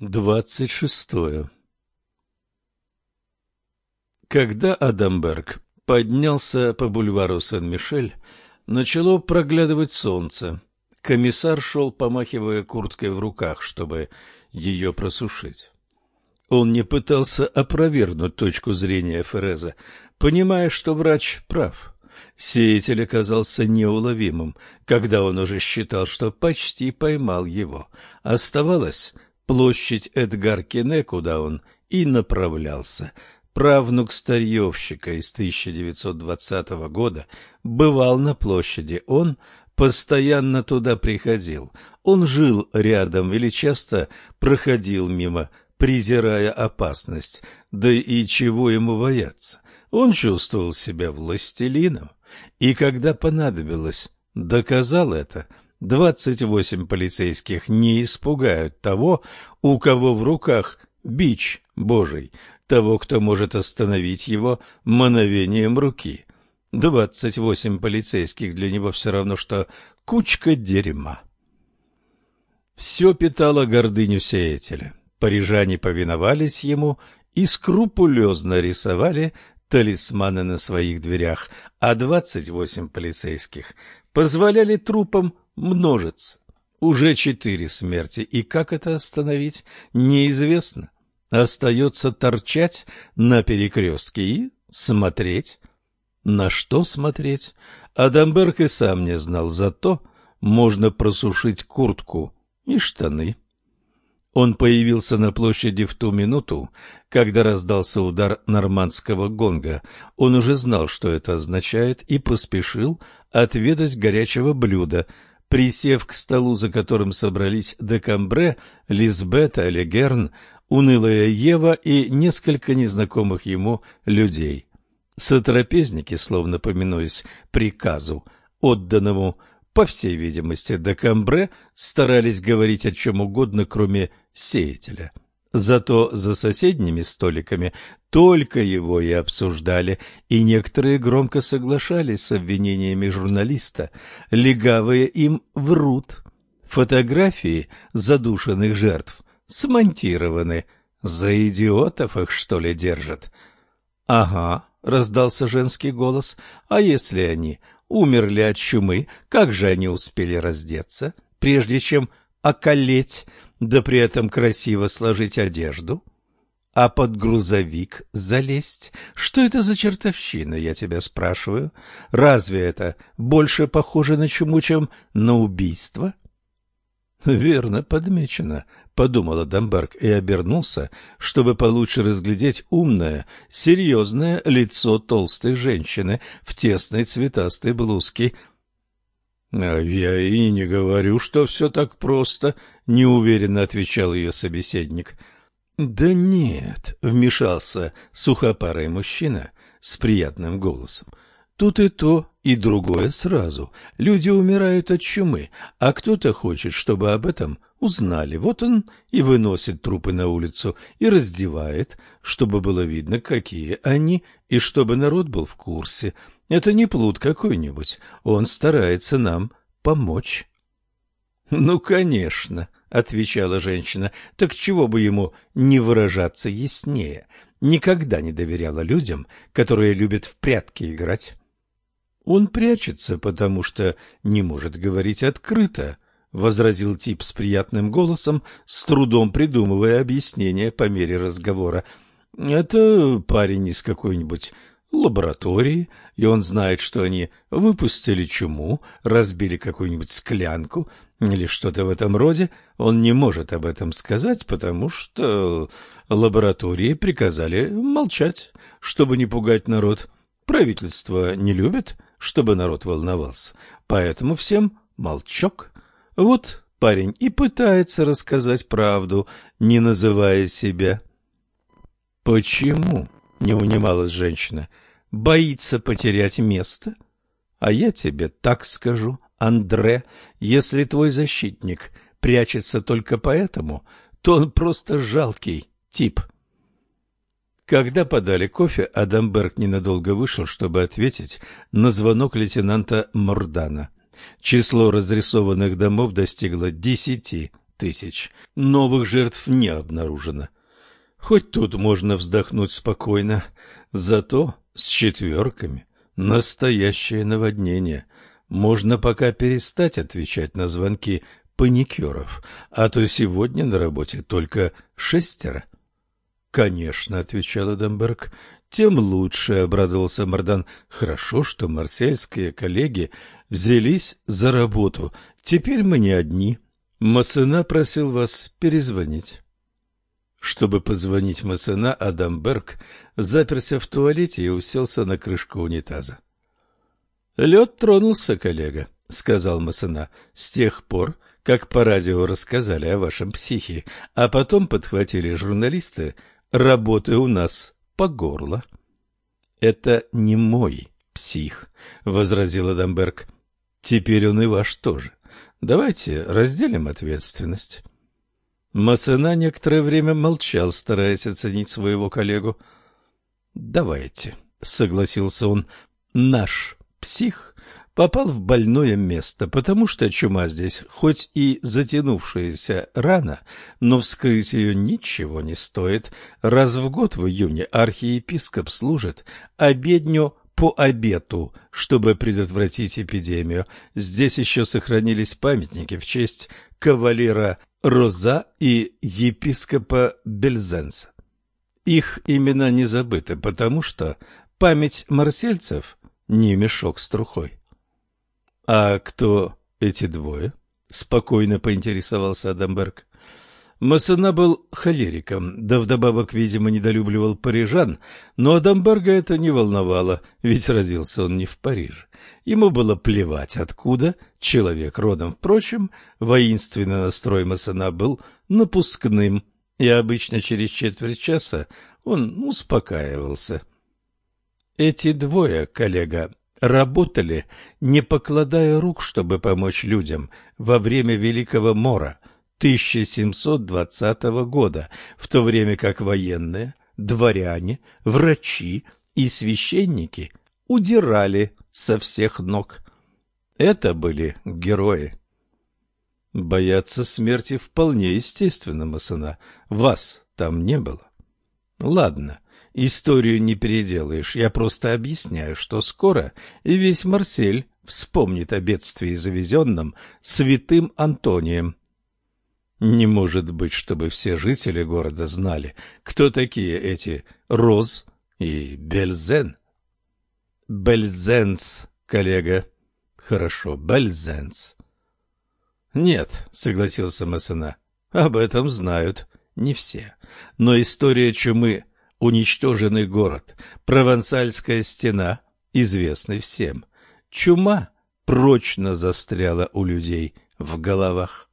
Двадцать шестое. Когда Адамберг поднялся по бульвару Сен-Мишель, начало проглядывать солнце. Комиссар шел, помахивая курткой в руках, чтобы ее просушить. Он не пытался опровергнуть точку зрения Фереза, понимая, что врач прав. Сеятель оказался неуловимым, когда он уже считал, что почти поймал его. Оставалось площадь Эдгар Кене, куда он и направлялся. Правнук старьевщика из 1920 года бывал на площади. Он постоянно туда приходил. Он жил рядом или часто проходил мимо, презирая опасность. Да и чего ему бояться? Он чувствовал себя властелином. И когда понадобилось, доказал это – Двадцать восемь полицейских не испугают того, у кого в руках бич Божий, того, кто может остановить его мановением руки. Двадцать восемь полицейских для него все равно, что кучка дерьма. Все питало гордыню сеятеля. Парижане повиновались ему и скрупулезно рисовали талисманы на своих дверях, а двадцать восемь полицейских позволяли трупам множится. Уже четыре смерти, и как это остановить, неизвестно. Остается торчать на перекрестке и смотреть. На что смотреть? Адамберг и сам не знал, зато можно просушить куртку и штаны. Он появился на площади в ту минуту, когда раздался удар нормандского гонга. Он уже знал, что это означает, и поспешил отведать горячего блюда — Присев к столу, за которым собрались Декамбре, Лизбета, Легерн, унылая Ева и несколько незнакомых ему людей. Сотрапезники, словно поминуясь приказу, отданному, по всей видимости, Декамбре, старались говорить о чем угодно, кроме сеятеля. Зато за соседними столиками только его и обсуждали, и некоторые громко соглашались с обвинениями журналиста. Легавые им врут. Фотографии задушенных жертв смонтированы. За идиотов их, что ли, держат? — Ага, — раздался женский голос, — а если они умерли от чумы, как же они успели раздеться, прежде чем околеть да при этом красиво сложить одежду, а под грузовик залезть? Что это за чертовщина, я тебя спрашиваю? Разве это больше похоже на чуму, чем на убийство? Верно подмечено, подумала Дамберг и обернулся, чтобы получше разглядеть умное, серьезное лицо толстой женщины в тесной цветастой блузке а я и не говорю, что все так просто, неуверенно отвечал ее собеседник. Да нет, вмешался сухопарый мужчина с приятным голосом. Тут и то, и другое сразу. Люди умирают от чумы, а кто-то хочет, чтобы об этом узнали. Вот он и выносит трупы на улицу и раздевает, чтобы было видно, какие они, и чтобы народ был в курсе. Это не плут какой-нибудь. Он старается нам помочь. — Ну, конечно, — отвечала женщина. — Так чего бы ему не выражаться яснее? Никогда не доверяла людям, которые любят в прятки играть. Он прячется, потому что не может говорить открыто, — возразил тип с приятным голосом, с трудом придумывая объяснение по мере разговора. — Это парень из какой-нибудь лаборатории, и он знает, что они выпустили чуму, разбили какую-нибудь склянку или что-то в этом роде, он не может об этом сказать, потому что лаборатории приказали молчать, чтобы не пугать народ. Правительство не любит, чтобы народ волновался, поэтому всем молчок. Вот парень и пытается рассказать правду, не называя себя. «Почему?» — не унималась женщина — боится потерять место? А я тебе так скажу, Андре, если твой защитник прячется только поэтому, то он просто жалкий тип. Когда подали кофе, Адамберг ненадолго вышел, чтобы ответить на звонок лейтенанта Мордана. Число разрисованных домов достигло десяти тысяч. Новых жертв не обнаружено. Хоть тут можно вздохнуть спокойно, зато с четверками настоящее наводнение. Можно пока перестать отвечать на звонки паникеров, а то сегодня на работе только шестеро. — Конечно, — отвечал Эдемберг, — тем лучше, — обрадовался Мардан. — Хорошо, что марсельские коллеги взялись за работу. Теперь мы не одни. Массена просил вас перезвонить. Чтобы позвонить Массена, Адамберг заперся в туалете и уселся на крышку унитаза. — Лед тронулся, коллега, — сказал Массена, — с тех пор, как по радио рассказали о вашем психе, а потом подхватили журналисты, работы у нас по горло. — Это не мой псих, — возразил Адамберг. — Теперь он и ваш тоже. Давайте разделим ответственность. Массена некоторое время молчал, стараясь оценить своего коллегу. — Давайте, — согласился он, — наш псих попал в больное место, потому что чума здесь, хоть и затянувшаяся рана, но вскрыть ее ничего не стоит. Раз в год в июне архиепископ служит обедню по обету, чтобы предотвратить эпидемию. Здесь еще сохранились памятники в честь кавалера Роза и епископа Бельзенса. Их имена не забыты, потому что память марсельцев не мешок с трухой. — А кто эти двое? — спокойно поинтересовался Адамберг. Массена был холериком, да вдобавок, видимо, недолюбливал парижан, но Адамберга это не волновало, ведь родился он не в Париже. Ему было плевать, откуда человек родом. Впрочем, воинственный настрой Массена был напускным, и обычно через четверть часа он успокаивался. Эти двое, коллега, работали, не покладая рук, чтобы помочь людям во время Великого Мора – 1720 года, в то время как военные, дворяне, врачи и священники удирали со всех ног. Это были герои. Бояться смерти вполне естественно, Масана. Вас там не было. Ладно, историю не переделаешь. Я просто объясняю, что скоро и весь Марсель вспомнит о бедствии, завезенном святым Антонием. Не может быть, чтобы все жители города знали, кто такие эти Роз и Бельзен. Бельзенс, коллега. Хорошо, Бельзенс. Нет, согласился Массена. Об этом знают не все. Но история чумы, уничтоженный город, провансальская стена известны всем. Чума прочно застряла у людей в головах.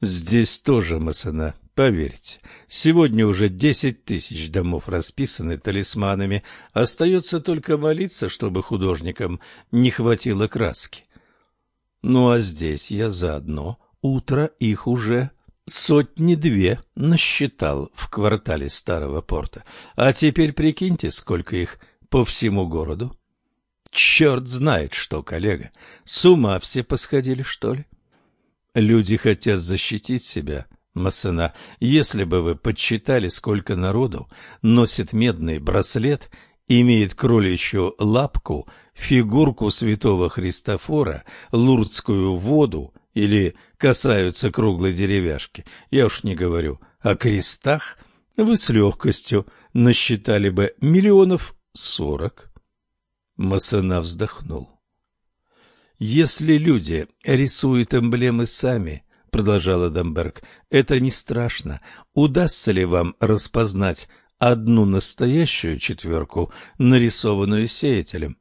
Здесь тоже Масана, поверьте. Сегодня уже десять тысяч домов расписаны талисманами. Остается только молиться, чтобы художникам не хватило краски. Ну а здесь я заодно. Утро их уже сотни-две насчитал в квартале Старого порта. А теперь прикиньте, сколько их по всему городу. Черт знает что, коллега, с ума все посходили, что ли? — Люди хотят защитить себя, Массена. Если бы вы подсчитали, сколько народу носит медный браслет, имеет кроличью лапку, фигурку святого Христофора, лурдскую воду или касаются круглой деревяшки, я уж не говорю о крестах, вы с легкостью насчитали бы миллионов сорок. Массена вздохнул. Если люди рисуют эмблемы сами, продолжал Адамберг, это не страшно. Удастся ли вам распознать одну настоящую четверку, нарисованную сеятелем?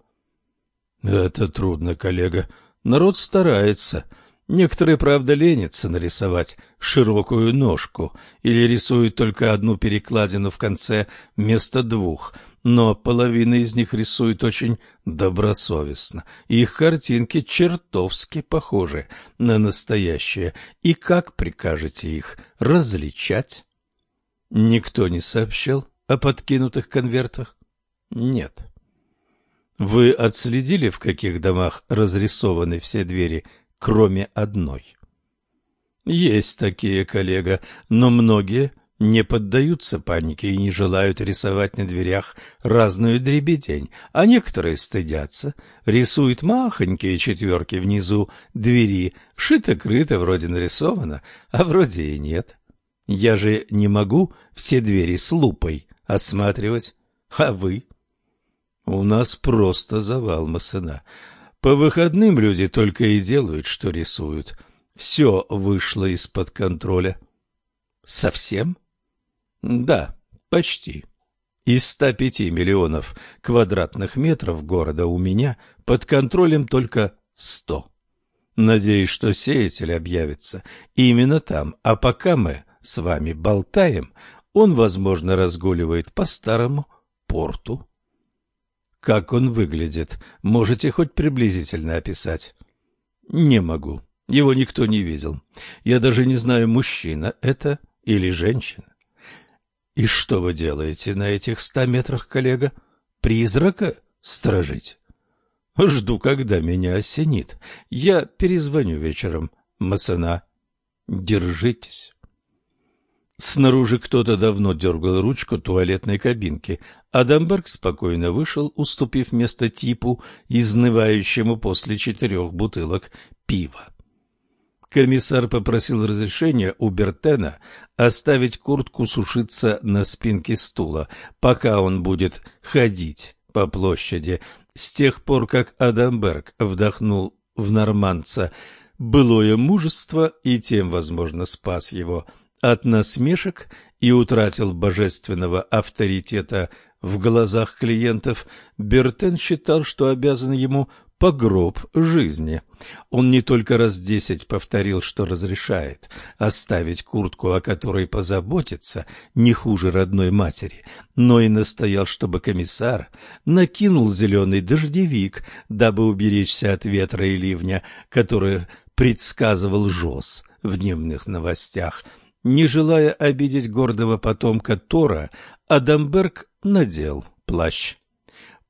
Это трудно, коллега. Народ старается. Некоторые, правда, ленятся нарисовать широкую ножку или рисуют только одну перекладину в конце вместо двух – но половина из них рисует очень добросовестно. Их картинки чертовски похожи на настоящие. И как прикажете их различать? Никто не сообщил о подкинутых конвертах? Нет. Вы отследили, в каких домах разрисованы все двери, кроме одной? Есть такие, коллега, но многие не поддаются панике и не желают рисовать на дверях разную дребедень, а некоторые стыдятся, рисуют махонькие четверки внизу двери, шито-крыто вроде нарисовано, а вроде и нет. Я же не могу все двери с лупой осматривать, а вы? У нас просто завал Масына. По выходным люди только и делают, что рисуют. Все вышло из-под контроля. Совсем? Да, почти. Из 105 миллионов квадратных метров города у меня под контролем только 100. Надеюсь, что сеятель объявится именно там, а пока мы с вами болтаем, он, возможно, разгуливает по старому порту. Как он выглядит, можете хоть приблизительно описать? Не могу. Его никто не видел. Я даже не знаю, мужчина это или женщина. И что вы делаете на этих ста метрах, коллега? Призрака сторожить? Жду, когда меня осенит. Я перезвоню вечером. Масана, держитесь. Снаружи кто-то давно дергал ручку туалетной кабинки. Адамберг спокойно вышел, уступив место типу, изнывающему после четырех бутылок пива. Комиссар попросил разрешения у Бертена оставить куртку сушиться на спинке стула, пока он будет ходить по площади. С тех пор, как Адамберг вдохнул в норманца былое мужество и тем, возможно, спас его от насмешек и утратил божественного авторитета в глазах клиентов, Бертен считал, что обязан ему погроб жизни. Он не только раз десять повторил, что разрешает оставить куртку, о которой позаботиться не хуже родной матери, но и настоял, чтобы комиссар накинул зеленый дождевик, дабы уберечься от ветра и ливня, который предсказывал Жоз в дневных новостях. Не желая обидеть гордого потомка Тора, Адамберг надел плащ.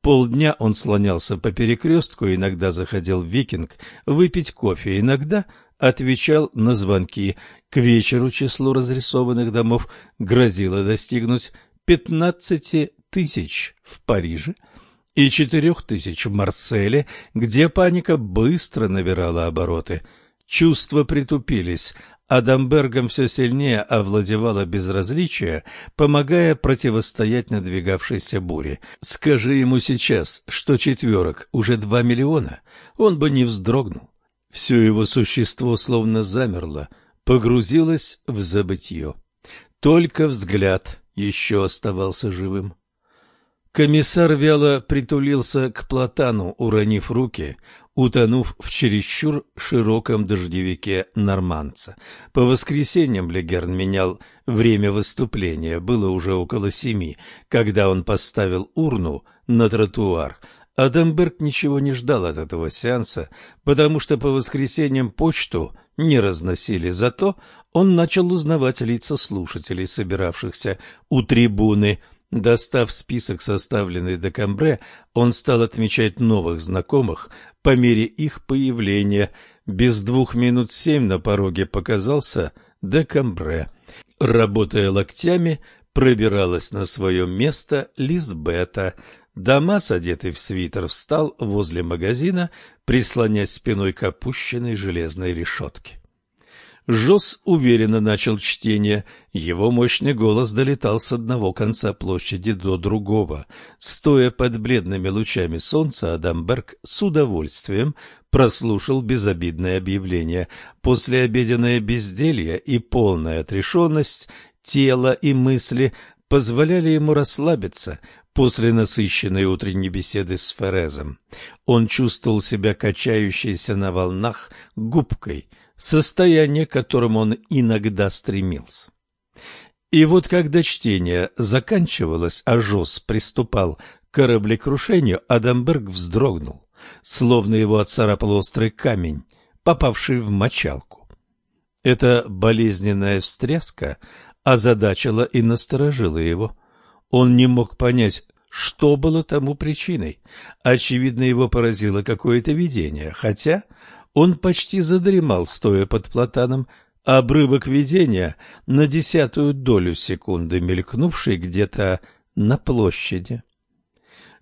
Полдня он слонялся по перекрестку, иногда заходил в викинг выпить кофе, иногда отвечал на звонки. К вечеру число разрисованных домов грозило достигнуть пятнадцати тысяч в Париже и четырех тысяч в Марселе, где паника быстро набирала обороты. Чувства притупились, Адамбергом все сильнее овладевало безразличие, помогая противостоять надвигавшейся буре. Скажи ему сейчас, что четверок уже два миллиона, он бы не вздрогнул. Все его существо словно замерло, погрузилось в забытье. Только взгляд еще оставался живым. Комиссар вяло притулился к платану, уронив руки, утонув в чересчур широком дождевике норманца. По воскресеньям Легерн менял время выступления, было уже около семи, когда он поставил урну на тротуар. Адамберг ничего не ждал от этого сеанса, потому что по воскресеньям почту не разносили, зато он начал узнавать лица слушателей, собиравшихся у трибуны – Достав список, составленный до Камбре, он стал отмечать новых знакомых по мере их появления. Без двух минут семь на пороге показался де Камбре. Работая локтями, пробиралась на свое место Лизбета. Дамас, одетый в свитер, встал возле магазина, прислонясь спиной к опущенной железной решетке. Жос уверенно начал чтение. Его мощный голос долетал с одного конца площади до другого. Стоя под бледными лучами солнца, Адамберг с удовольствием прослушал безобидное объявление. Послеобеденное безделье и полная отрешенность тела и мысли позволяли ему расслабиться после насыщенной утренней беседы с Ферезом. Он чувствовал себя качающейся на волнах губкой – состояние, к которому он иногда стремился. И вот когда чтение заканчивалось, а Жос приступал к кораблекрушению, Адамберг вздрогнул, словно его отцарапал острый камень, попавший в мочалку. Эта болезненная встряска озадачила и насторожила его. Он не мог понять, что было тому причиной. Очевидно, его поразило какое-то видение, хотя он почти задремал, стоя под платаном, обрывок видения на десятую долю секунды, мелькнувший где-то на площади.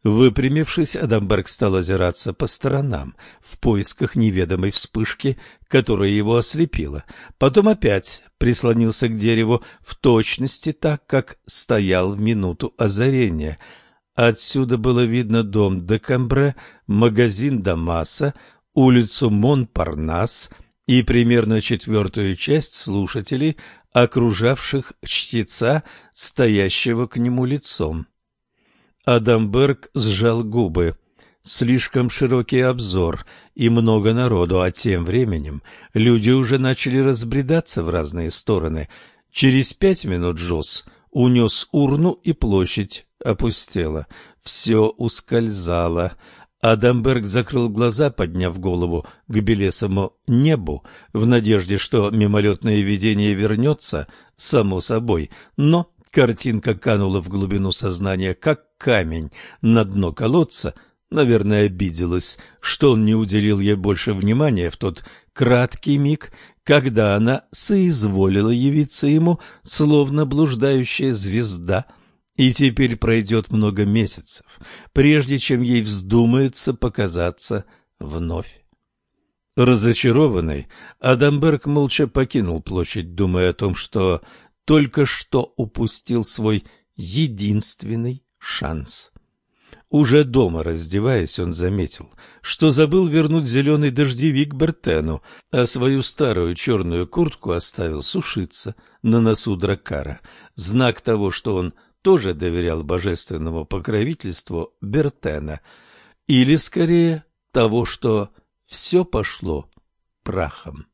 Выпрямившись, Адамберг стал озираться по сторонам в поисках неведомой вспышки, которая его ослепила. Потом опять прислонился к дереву в точности так, как стоял в минуту озарения. Отсюда было видно дом Декамбре, магазин Дамаса, улицу Монпарнас и примерно четвертую часть слушателей, окружавших чтеца, стоящего к нему лицом. Адамберг сжал губы. Слишком широкий обзор и много народу, а тем временем люди уже начали разбредаться в разные стороны. Через пять минут Джосс унес урну, и площадь опустела. Все ускользало. Адамберг закрыл глаза, подняв голову к белесому небу, в надежде, что мимолетное видение вернется, само собой, но Картинка канула в глубину сознания, как камень на дно колодца. Наверное, обиделась, что он не уделил ей больше внимания в тот краткий миг, когда она соизволила явиться ему, словно блуждающая звезда, и теперь пройдет много месяцев, прежде чем ей вздумается показаться вновь. Разочарованный, Адамберг молча покинул площадь, думая о том, что только что упустил свой единственный шанс. Уже дома, раздеваясь, он заметил, что забыл вернуть зеленый дождевик Бертену, а свою старую черную куртку оставил сушиться на носу дракара. Знак того, что он тоже доверял божественному покровительству Бертена, или, скорее, того, что все пошло прахом.